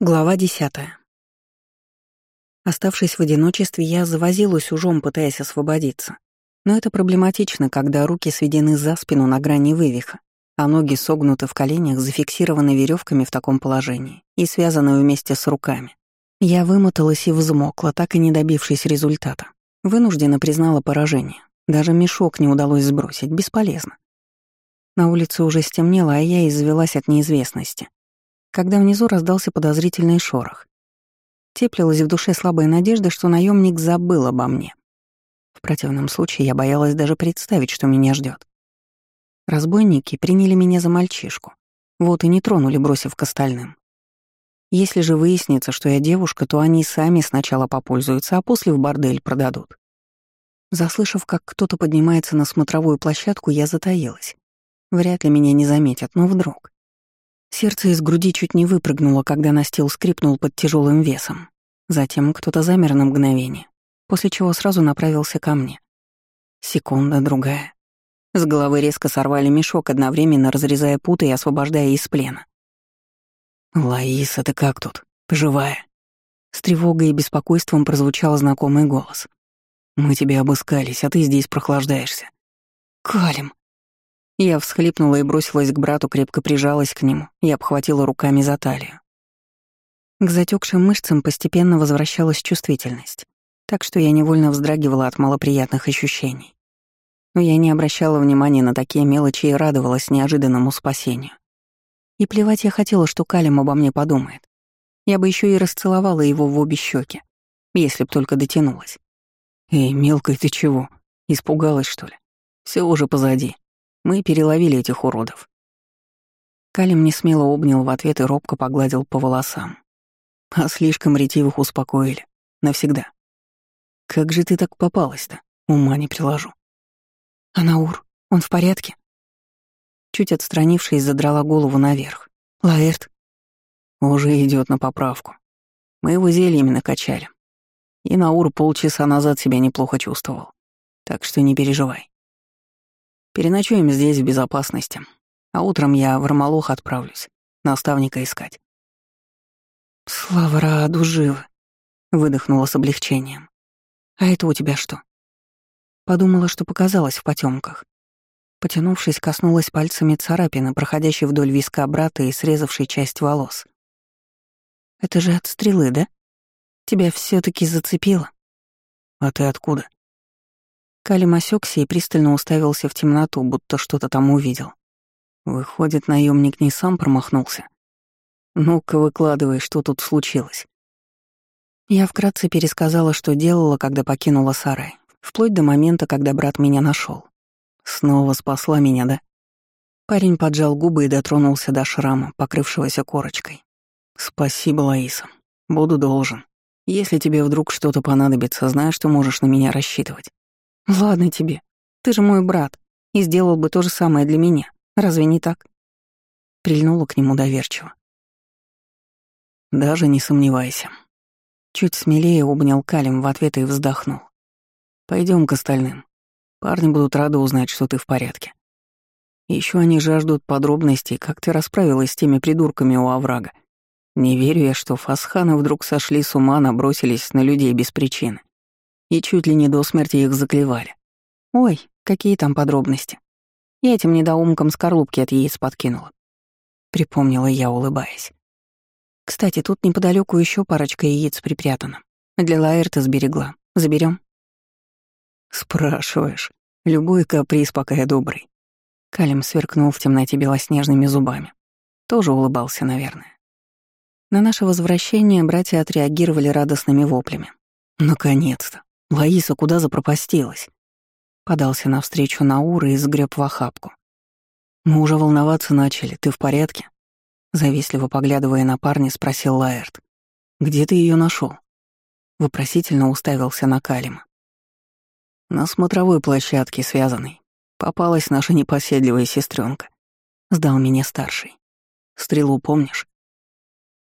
Глава десятая. Оставшись в одиночестве, я завозилась ужом, пытаясь освободиться. Но это проблематично, когда руки сведены за спину на грани вывиха, а ноги согнуты в коленях, зафиксированы веревками в таком положении и связаны вместе с руками. Я вымоталась и взмокла, так и не добившись результата. Вынужденно признала поражение. Даже мешок не удалось сбросить, бесполезно. На улице уже стемнело, а я извелась от неизвестности когда внизу раздался подозрительный шорох. Теплилась в душе слабая надежда, что наемник забыл обо мне. В противном случае я боялась даже представить, что меня ждет. Разбойники приняли меня за мальчишку. Вот и не тронули, бросив к остальным. Если же выяснится, что я девушка, то они сами сначала попользуются, а после в бордель продадут. Заслышав, как кто-то поднимается на смотровую площадку, я затаилась. Вряд ли меня не заметят, но вдруг. Сердце из груди чуть не выпрыгнуло, когда настил скрипнул под тяжелым весом. Затем кто-то замер на мгновение, после чего сразу направился ко мне. Секунда, другая. С головы резко сорвали мешок, одновременно разрезая путы и освобождая из плена. «Лаиса, ты как тут? живая?» С тревогой и беспокойством прозвучал знакомый голос. «Мы тебя обыскались, а ты здесь прохлаждаешься». «Калим!» Я всхлипнула и бросилась к брату, крепко прижалась к нему и обхватила руками за талию. К затекшим мышцам постепенно возвращалась чувствительность, так что я невольно вздрагивала от малоприятных ощущений. Но я не обращала внимания на такие мелочи и радовалась неожиданному спасению. И плевать я хотела, что Калим обо мне подумает. Я бы еще и расцеловала его в обе щеки, если б только дотянулась. «Эй, мелкая, ты чего? Испугалась, что ли? Все уже позади. Мы переловили этих уродов. Калим не смело обнял в ответ и робко погладил по волосам. А слишком ретивых успокоили. Навсегда. Как же ты так попалась-то? Ума не приложу. Анаур, он в порядке? Чуть отстранившись, задрала голову наверх. Лаэрт. Уже идет на поправку. Мы его зельями накачали. И Наур полчаса назад себя неплохо чувствовал. Так что не переживай. Переночуем здесь в безопасности, а утром я в Армалох отправлюсь, наставника искать. «Слава Раду, живы!» — выдохнула с облегчением. «А это у тебя что?» Подумала, что показалось в потемках. Потянувшись, коснулась пальцами царапины, проходящей вдоль виска брата и срезавшей часть волос. «Это же от стрелы, да? Тебя все таки зацепило?» «А ты откуда?» Калим осекся и пристально уставился в темноту, будто что-то там увидел. Выходит, наемник не сам промахнулся. Ну-ка, выкладывай, что тут случилось. Я вкратце пересказала, что делала, когда покинула сарай, вплоть до момента, когда брат меня нашел. Снова спасла меня, да? Парень поджал губы и дотронулся до шрама, покрывшегося корочкой. «Спасибо, Лаиса. Буду должен. Если тебе вдруг что-то понадобится, знаешь, что можешь на меня рассчитывать. «Ладно тебе. Ты же мой брат. И сделал бы то же самое для меня. Разве не так?» Прильнула к нему доверчиво. «Даже не сомневайся». Чуть смелее обнял Калим в ответ и вздохнул. Пойдем к остальным. Парни будут рады узнать, что ты в порядке. Еще они жаждут подробностей, как ты расправилась с теми придурками у оврага. Не верю я, что фасханы вдруг сошли с ума, набросились на людей без причины и чуть ли не до смерти их заклевали. Ой, какие там подробности. Я этим недоумкам скорлупки от яиц подкинула. Припомнила я, улыбаясь. Кстати, тут неподалеку еще парочка яиц припрятана. Для Лаэрта сберегла. Заберем? Спрашиваешь. Любой каприз, пока я добрый. Калим сверкнул в темноте белоснежными зубами. Тоже улыбался, наверное. На наше возвращение братья отреагировали радостными воплями. Наконец-то. «Лаиса, куда запропастилась?» Подался навстречу Наура и сгреб в охапку. «Мы уже волноваться начали. Ты в порядке?» Завистливо поглядывая на парня, спросил Лаэрт. «Где ты ее нашел? Вопросительно уставился на Калима. «На смотровой площадке связанной. Попалась наша непоседливая сестренка. Сдал меня старший. Стрелу помнишь?»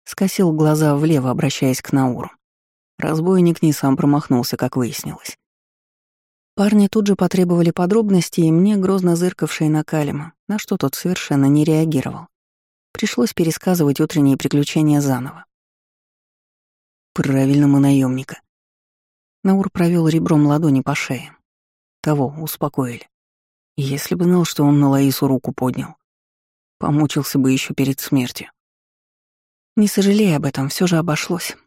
Скосил глаза влево, обращаясь к Науру. Разбойник не сам промахнулся, как выяснилось. Парни тут же потребовали подробностей, и мне, грозно зыркавший на Калима, на что тот совершенно не реагировал. Пришлось пересказывать утренние приключения заново. Правильно мы наемника. Наур провел ребром ладони по шее. Того успокоили. Если бы знал, что он на Лаису руку поднял, помучился бы еще перед смертью. Не сожалея об этом, все же обошлось.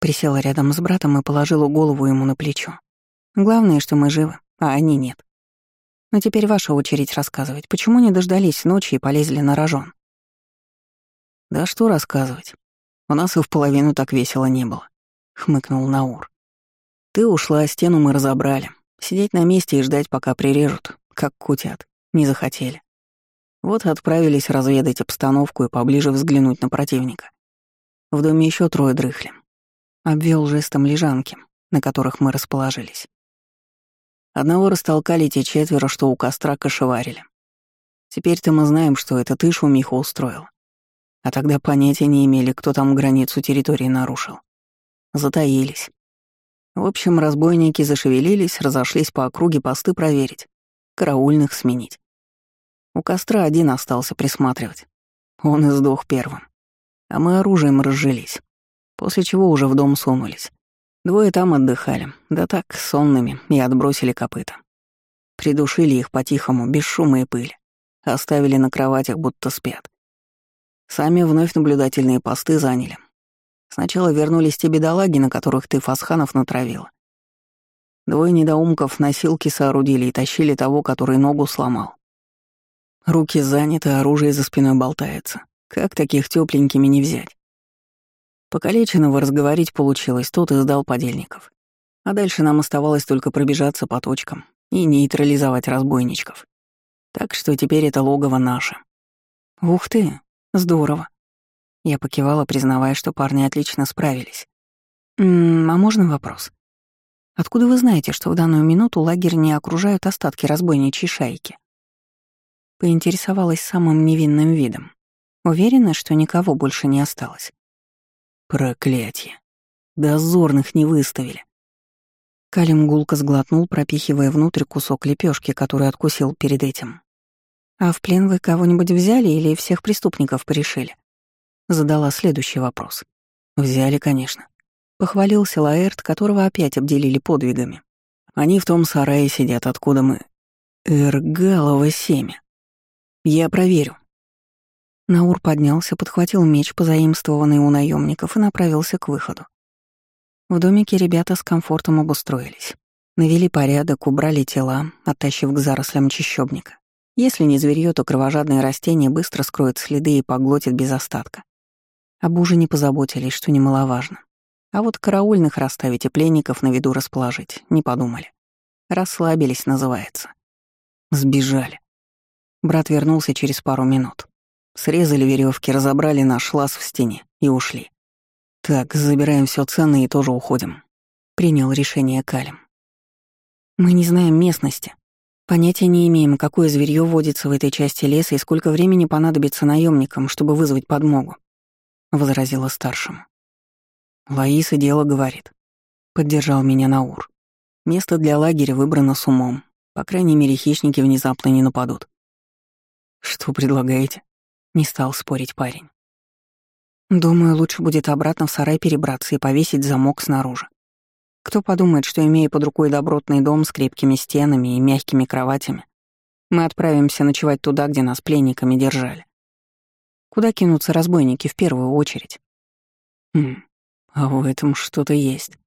Присела рядом с братом и положила голову ему на плечо. Главное, что мы живы, а они нет. Но теперь ваша очередь рассказывать, почему не дождались ночи и полезли на рожон. Да что рассказывать. У нас и в половину так весело не было, хмыкнул Наур. Ты ушла, стену мы разобрали. Сидеть на месте и ждать, пока прирежут, как кутят, не захотели. Вот отправились разведать обстановку и поближе взглянуть на противника. В доме еще трое дрыхли. Обвел жестом лежанки, на которых мы расположились. Одного растолкали те четверо, что у костра кошеварили. Теперь-то мы знаем, что это ты шумиху устроил. А тогда понятия не имели, кто там границу территории нарушил. Затаились. В общем, разбойники зашевелились, разошлись по округе посты проверить, караульных сменить. У костра один остался присматривать. Он и сдох первым. А мы оружием разжились. После чего уже в дом сунулись. Двое там отдыхали, да так, сонными, и отбросили копыта. Придушили их по-тихому, без шума и пыли. Оставили на кроватях, будто спят. Сами вновь наблюдательные посты заняли, Сначала вернулись те бедолаги, на которых ты Фасханов натравила. Двое недоумков носилки соорудили и тащили того, который ногу сломал. Руки заняты, оружие за спиной болтается. Как таких тепленькими не взять? Покалеченного разговорить получилось, тот и сдал подельников. А дальше нам оставалось только пробежаться по точкам и нейтрализовать разбойничков. Так что теперь это логово наше. Ух ты, здорово. Я покивала, признавая, что парни отлично справились. «М -м, «А можно вопрос? Откуда вы знаете, что в данную минуту лагерь не окружают остатки разбойничьей шайки?» Поинтересовалась самым невинным видом. Уверена, что никого больше не осталось. Проклятие. Дозорных не выставили. Калим гулко сглотнул, пропихивая внутрь кусок лепешки, который откусил перед этим. «А в плен вы кого-нибудь взяли или всех преступников порешили?» Задала следующий вопрос. Взяли, конечно. Похвалился Лаэрт, которого опять обделили подвигами. Они в том сарае сидят, откуда мы... Эргалово семя. Я проверю. Наур поднялся, подхватил меч, позаимствованный у наемников, и направился к выходу. В домике ребята с комфортом обустроились. Навели порядок, убрали тела, оттащив к зарослям чащобника. Если не зверьё, то кровожадное растение быстро скроет следы и поглотит без остатка. Об ужине позаботились, что немаловажно. А вот караульных расставить и пленников на виду расположить не подумали. Расслабились, называется. Сбежали. Брат вернулся через пару минут. Срезали веревки, разобрали наш лаз в стене и ушли. Так, забираем все ценное и тоже уходим. Принял решение Калим. Мы не знаем местности. Понятия не имеем, какое зверье водится в этой части леса и сколько времени понадобится наемникам, чтобы вызвать подмогу. — возразила старшему. «Лаиса дело говорит», — поддержал меня Наур. «Место для лагеря выбрано с умом. По крайней мере, хищники внезапно не нападут». «Что предлагаете?» — не стал спорить парень. «Думаю, лучше будет обратно в сарай перебраться и повесить замок снаружи. Кто подумает, что, имея под рукой добротный дом с крепкими стенами и мягкими кроватями, мы отправимся ночевать туда, где нас пленниками держали. Куда кинутся разбойники в первую очередь? Хм, а в этом что-то есть,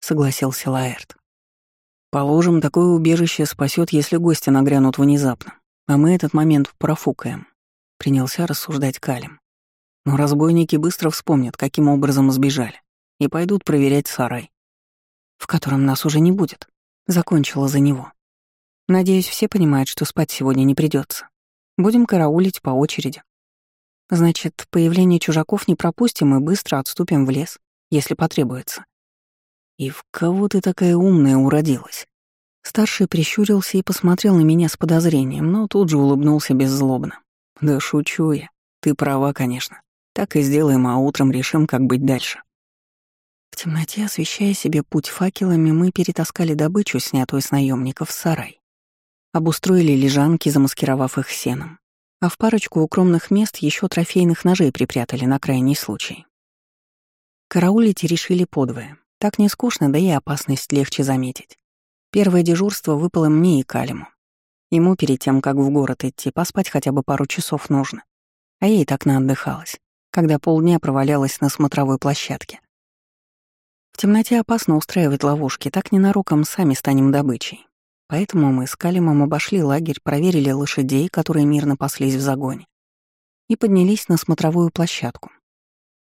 согласился Лаэрт. Положим, такое убежище спасет, если гости нагрянут внезапно, а мы этот момент профукаем. Принялся рассуждать Калим. Но разбойники быстро вспомнят, каким образом сбежали, и пойдут проверять сарай, в котором нас уже не будет. Закончила за него. Надеюсь, все понимают, что спать сегодня не придется. Будем караулить по очереди. Значит, появление чужаков не пропустим и быстро отступим в лес, если потребуется. И в кого ты такая умная уродилась? Старший прищурился и посмотрел на меня с подозрением, но тут же улыбнулся беззлобно. Да шучу я. Ты права, конечно. Так и сделаем, а утром решим, как быть дальше. В темноте, освещая себе путь факелами, мы перетаскали добычу, снятую с наемников, в сарай. Обустроили лежанки, замаскировав их сеном а в парочку укромных мест еще трофейных ножей припрятали на крайний случай. Караулить решили подвое. Так не скучно, да и опасность легче заметить. Первое дежурство выпало мне и Калиму. Ему перед тем, как в город идти, поспать хотя бы пару часов нужно. А и так наотдыхалась, когда полдня провалялась на смотровой площадке. В темноте опасно устраивать ловушки, так ненароком сами станем добычей. Поэтому мы с Калимом обошли лагерь, проверили лошадей, которые мирно паслись в загоне, и поднялись на смотровую площадку.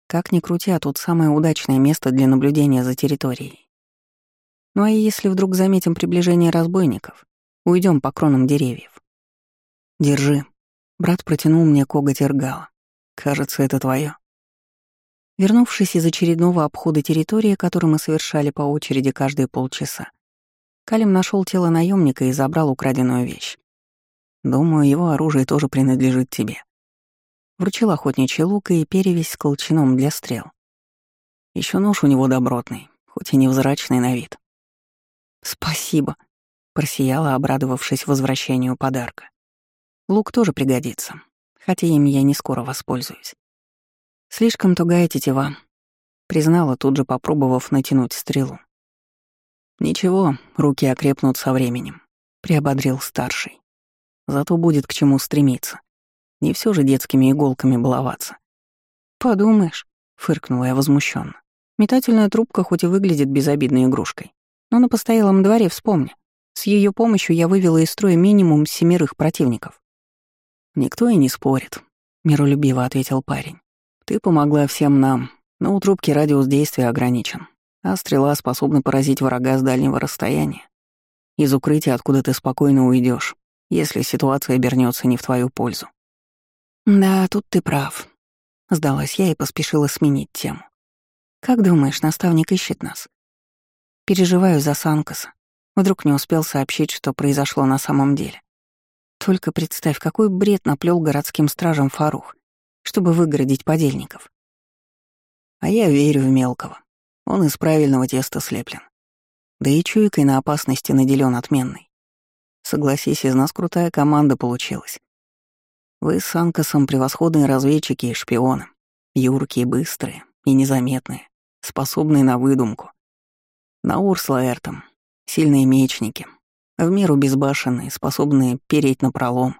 Как ни крути, а тут самое удачное место для наблюдения за территорией. Ну а если вдруг заметим приближение разбойников, уйдем по кронам деревьев. Держи. Брат протянул мне коготь эргала. Кажется, это твое. Вернувшись из очередного обхода территории, который мы совершали по очереди каждые полчаса, Калим нашел тело наемника и забрал украденную вещь. Думаю, его оружие тоже принадлежит тебе. Вручил охотничий лук и перевязь с колчаном для стрел. Еще нож у него добротный, хоть и невзрачный на вид. «Спасибо», — просияла, обрадовавшись возвращению подарка. «Лук тоже пригодится, хотя им я не скоро воспользуюсь. Слишком тугая тетива», — признала, тут же попробовав натянуть стрелу. «Ничего, руки окрепнут со временем», — приободрил старший. «Зато будет к чему стремиться. Не все же детскими иголками баловаться». «Подумаешь», — фыркнула я возмущенно. «Метательная трубка хоть и выглядит безобидной игрушкой, но на постоялом дворе вспомни. С ее помощью я вывела из строя минимум семерых противников». «Никто и не спорит», — миролюбиво ответил парень. «Ты помогла всем нам, но у трубки радиус действия ограничен а стрела способна поразить врага с дальнего расстояния. Из укрытия, откуда ты спокойно уйдешь, если ситуация обернется не в твою пользу. Да, тут ты прав. Сдалась я и поспешила сменить тему. Как думаешь, наставник ищет нас? Переживаю за Санкаса. Вдруг не успел сообщить, что произошло на самом деле. Только представь, какой бред наплел городским стражам Фарух, чтобы выгородить подельников. А я верю в мелкого. Он из правильного теста слеплен. Да и чуйкой на опасности наделен отменной. Согласись, из нас крутая команда получилась. Вы с Анкасом превосходные разведчики и шпионы. Юркие, быстрые и незаметные, способные на выдумку. Наур с Лаэртом, сильные мечники, в меру безбашенные, способные переть на пролом.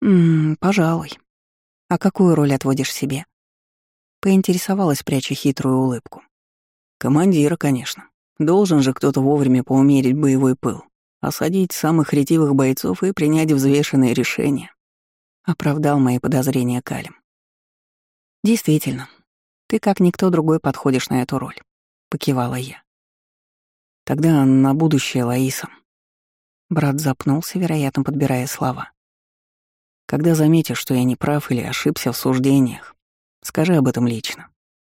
«Ммм, пожалуй. А какую роль отводишь себе?» Поинтересовалась, пряча хитрую улыбку. Командира, конечно. Должен же кто-то вовремя поумерить боевой пыл, осадить самых ретивых бойцов и принять взвешенные решения. Оправдал мои подозрения Калим. Действительно, ты как никто другой подходишь на эту роль, покивала я. Тогда на будущее, Лаиса. Брат запнулся, вероятно, подбирая слова. Когда заметишь, что я не прав или ошибся в суждениях, скажи об этом лично,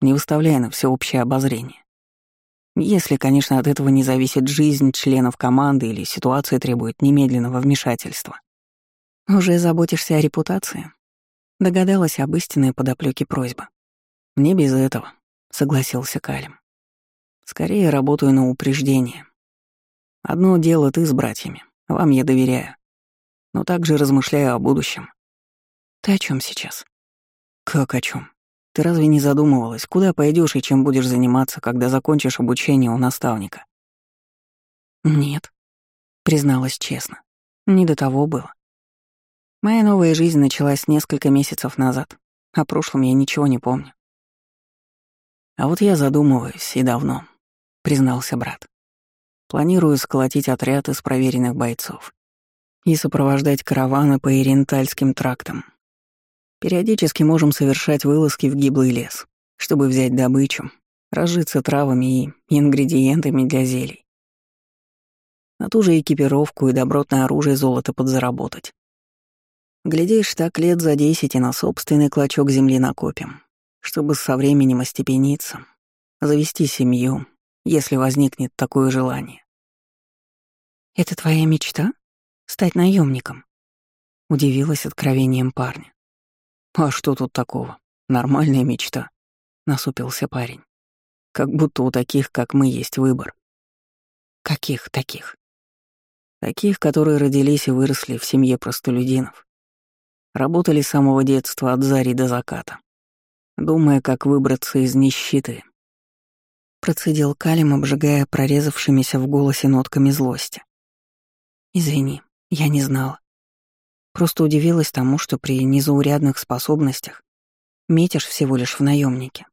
не выставляя на всеобщее обозрение. Если, конечно, от этого не зависит жизнь членов команды или ситуация требует немедленного вмешательства. Уже заботишься о репутации? Догадалась об истинной подоплёке просьбы. «Не без этого», — согласился Калим. «Скорее работаю на упреждение. Одно дело ты с братьями, вам я доверяю. Но также размышляю о будущем». «Ты о чем сейчас?» «Как о чем? Ты разве не задумывалась, куда пойдешь и чем будешь заниматься, когда закончишь обучение у наставника? Нет, призналась честно. Не до того было. Моя новая жизнь началась несколько месяцев назад. О прошлом я ничего не помню. А вот я задумываюсь, и давно, признался брат. Планирую сколотить отряд из проверенных бойцов и сопровождать караваны по Ирентальским трактам, Периодически можем совершать вылазки в гиблый лес, чтобы взять добычу, разжиться травами и ингредиентами для зелий. На ту же экипировку и добротное оружие золото подзаработать. Глядишь, так лет за десять и на собственный клочок земли накопим, чтобы со временем остепениться, завести семью, если возникнет такое желание. «Это твоя мечта? Стать наемником? Удивилась откровением парня. «А что тут такого? Нормальная мечта», — насупился парень. «Как будто у таких, как мы, есть выбор». «Каких таких?» «Таких, которые родились и выросли в семье простолюдинов. Работали с самого детства от зари до заката. думая, как выбраться из нищеты. Процедил Калим, обжигая прорезавшимися в голосе нотками злости. «Извини, я не знала. Просто удивилась тому, что при незаурядных способностях метишь всего лишь в наемнике.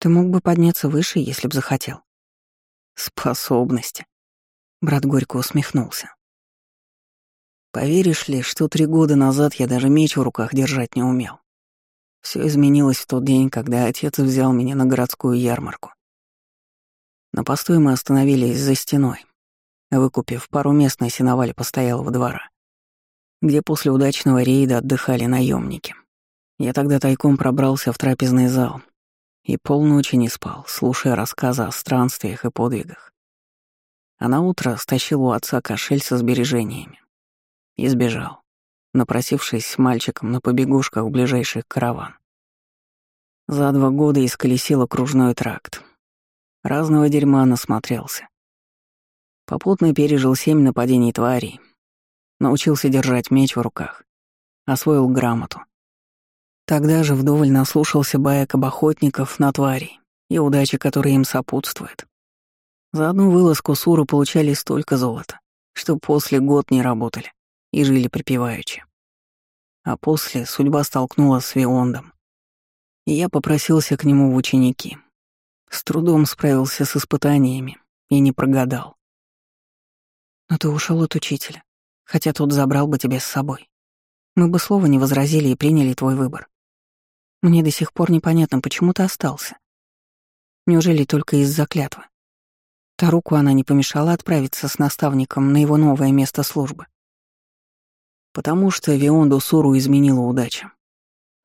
Ты мог бы подняться выше, если б захотел». «Способности», — брат горько усмехнулся. «Поверишь ли, что три года назад я даже меч в руках держать не умел? Все изменилось в тот день, когда отец взял меня на городскую ярмарку. На постой мы остановились за стеной, выкупив пару мест на сеновале постоялого двора, где после удачного рейда отдыхали наемники. Я тогда тайком пробрался в трапезный зал и полночи не спал, слушая рассказы о странствиях и подвигах. А на утро стащил у отца кошель со сбережениями и сбежал напросившись мальчиком на побегушках в ближайший караван. За два года исколесил окружной тракт. Разного дерьма насмотрелся. Попутно пережил семь нападений тварей. Научился держать меч в руках. Освоил грамоту. Тогда же вдоволь наслушался баек об охотников на тварей и удачи, которые им сопутствует. За одну вылазку Суру получали столько золота, что после год не работали и жили припеваючи. А после судьба столкнула с Виондом, и я попросился к нему в ученики. С трудом справился с испытаниями и не прогадал. Но ты ушел от учителя, хотя тот забрал бы тебя с собой. Мы бы слова не возразили и приняли твой выбор. Мне до сих пор непонятно, почему ты остался. Неужели только из-за клятвы? Таруку она не помешала отправиться с наставником на его новое место службы. Потому что Вионду Суру изменила удача.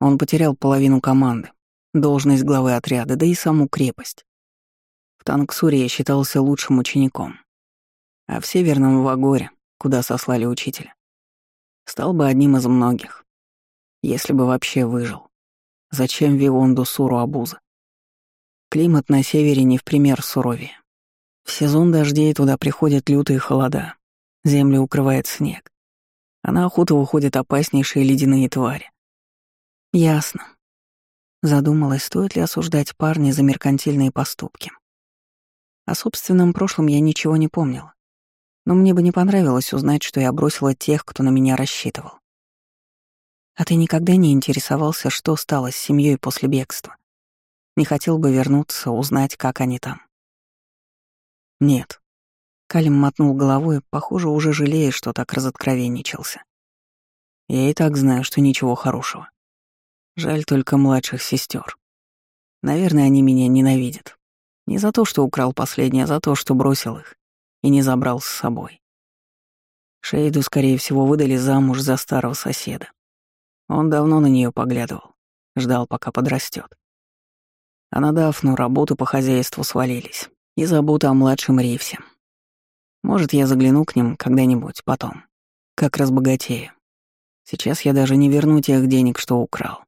Он потерял половину команды, должность главы отряда, да и саму крепость. В Танксуре я считался лучшим учеником. А в Северном Вагоре, куда сослали учителя, стал бы одним из многих, если бы вообще выжил. Зачем Вионду Суру обуза? Климат на севере не в пример суровее. В сезон дождей туда приходят лютые холода, землю укрывает снег а на охоту выходят опаснейшие ледяные твари. Ясно. Задумалась, стоит ли осуждать парня за меркантильные поступки. О собственном прошлом я ничего не помнила. Но мне бы не понравилось узнать, что я бросила тех, кто на меня рассчитывал. А ты никогда не интересовался, что стало с семьей после бегства? Не хотел бы вернуться, узнать, как они там? Нет. Калим мотнул головой, похоже, уже жалея, что так разоткровенничался. Я и так знаю, что ничего хорошего. Жаль только младших сестер. Наверное, они меня ненавидят. Не за то, что украл последнее, а за то, что бросил их и не забрал с собой. Шейду, скорее всего, выдали замуж за старого соседа. Он давно на нее поглядывал, ждал, пока подрастет. А на Дафну работу по хозяйству свалились и забота о младшем Ривсе. Может, я загляну к ним когда-нибудь потом, как разбогатею. Сейчас я даже не верну тех денег, что украл.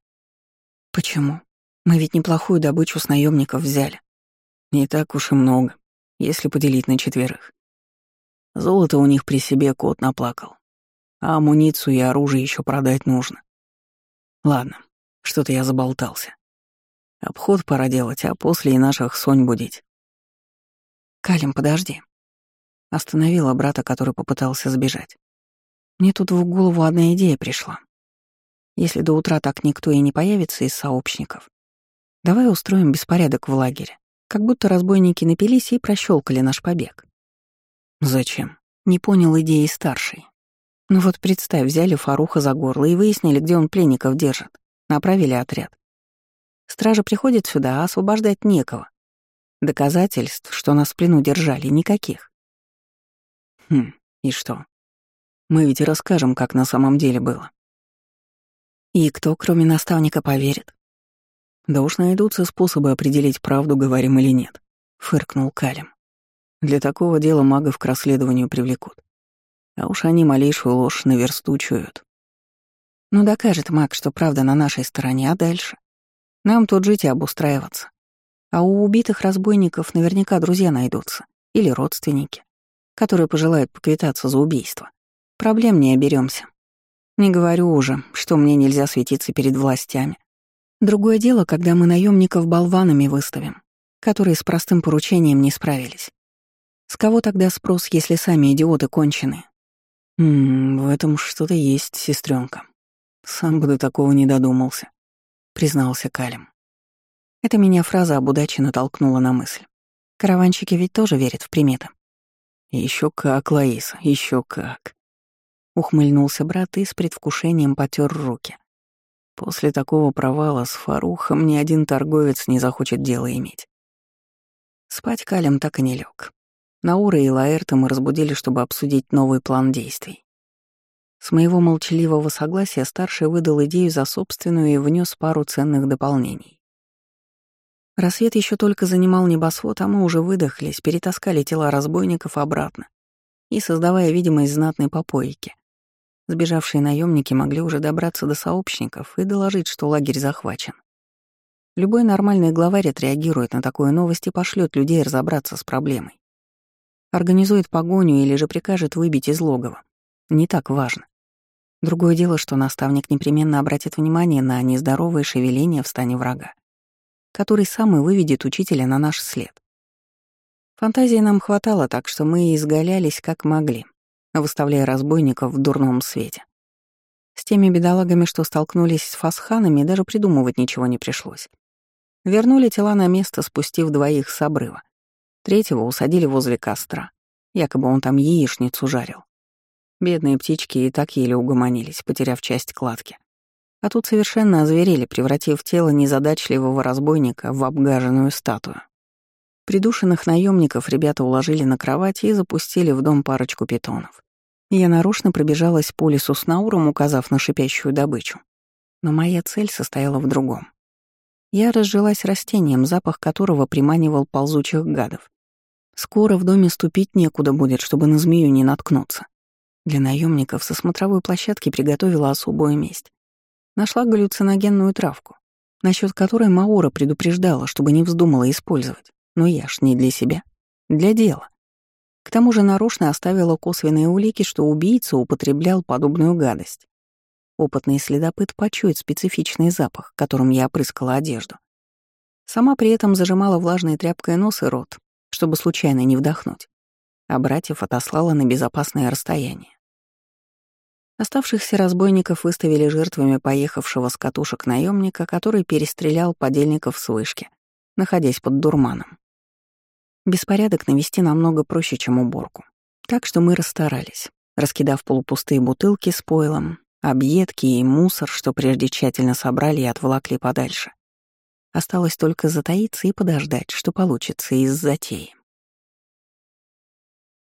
Почему? Мы ведь неплохую добычу с наемников взяли. Не так уж и много, если поделить на четверых. Золото у них при себе кот наплакал. А амуницию и оружие еще продать нужно. Ладно, что-то я заболтался. Обход пора делать, а после и наших сонь будить. Калим, подожди. Остановила брата, который попытался сбежать. Мне тут в голову одна идея пришла. Если до утра так никто и не появится из сообщников, давай устроим беспорядок в лагере, как будто разбойники напились и прощелкали наш побег. Зачем? Не понял идеи старший. Ну вот представь, взяли Фаруха за горло и выяснили, где он пленников держит. Направили отряд. Стража приходит сюда, а освобождать некого. Доказательств, что нас в плену держали, никаких. Хм, и что? Мы ведь и расскажем, как на самом деле было. И кто, кроме наставника, поверит? Да уж найдутся способы определить, правду говорим или нет, фыркнул Калим. Для такого дела магов к расследованию привлекут. А уж они малейшую ложь наверстучуют. Ну докажет маг, что правда на нашей стороне, а дальше? Нам тут жить и обустраиваться. А у убитых разбойников наверняка друзья найдутся. Или родственники которые пожелают поквитаться за убийство. Проблем не оберемся. Не говорю уже, что мне нельзя светиться перед властями. Другое дело, когда мы наемников болванами выставим, которые с простым поручением не справились. С кого тогда спрос, если сами идиоты кончены? «Ммм, в этом что-то есть, сестренка. Сам бы до такого не додумался», — признался Калим. Эта меня фраза об удаче натолкнула на мысль. Караванщики ведь тоже верят в приметы. Еще как, Лаиса, еще как. Ухмыльнулся брат и с предвкушением потер руки. После такого провала с Фарухом ни один торговец не захочет дело иметь. Спать Калем так и не лег. Наура и Лаэрта мы разбудили, чтобы обсудить новый план действий. С моего молчаливого согласия старший выдал идею за собственную и внес пару ценных дополнений. Рассвет еще только занимал небосвод, а мы уже выдохлись, перетаскали тела разбойников обратно и создавая видимость знатной попойки. Сбежавшие наемники могли уже добраться до сообщников и доложить, что лагерь захвачен. Любой нормальный главарь отреагирует на такую новость и пошлет людей разобраться с проблемой. Организует погоню или же прикажет выбить из логова. Не так важно. Другое дело, что наставник непременно обратит внимание на нездоровое шевеление в стане врага, который сам и выведет учителя на наш след. Фантазии нам хватало, так что мы изгалялись как могли, выставляя разбойников в дурном свете. С теми бедолагами, что столкнулись с фасханами, даже придумывать ничего не пришлось. Вернули тела на место, спустив двоих с обрыва. Третьего усадили возле костра. Якобы он там яичницу жарил. Бедные птички и так еле угомонились, потеряв часть кладки. А тут совершенно озверели, превратив тело незадачливого разбойника в обгаженную статую. Придушенных наемников ребята уложили на кровать и запустили в дом парочку питонов. Я нарочно пробежалась по лесу с Науром, указав на шипящую добычу. Но моя цель состояла в другом. Я разжилась растением, запах которого приманивал ползучих гадов. Скоро в доме ступить некуда будет, чтобы на змею не наткнуться. Для наемников со смотровой площадки приготовила особую месть. Нашла галлюциногенную травку, насчет которой Маура предупреждала, чтобы не вздумала использовать. Но я ж не для себя. Для дела. К тому же нарочно оставила косвенные улики, что убийца употреблял подобную гадость. Опытный следопыт почует специфичный запах, которым я опрыскала одежду. Сама при этом зажимала влажной тряпкой нос и рот, чтобы случайно не вдохнуть, а братьев отослала на безопасное расстояние. Оставшихся разбойников выставили жертвами поехавшего с катушек наемника, который перестрелял подельников с вышки, находясь под дурманом. Беспорядок навести намного проще, чем уборку. Так что мы расстарались, раскидав полупустые бутылки с пойлом, объедки и мусор, что прежде тщательно собрали и отволокли подальше. Осталось только затаиться и подождать, что получится из затеи.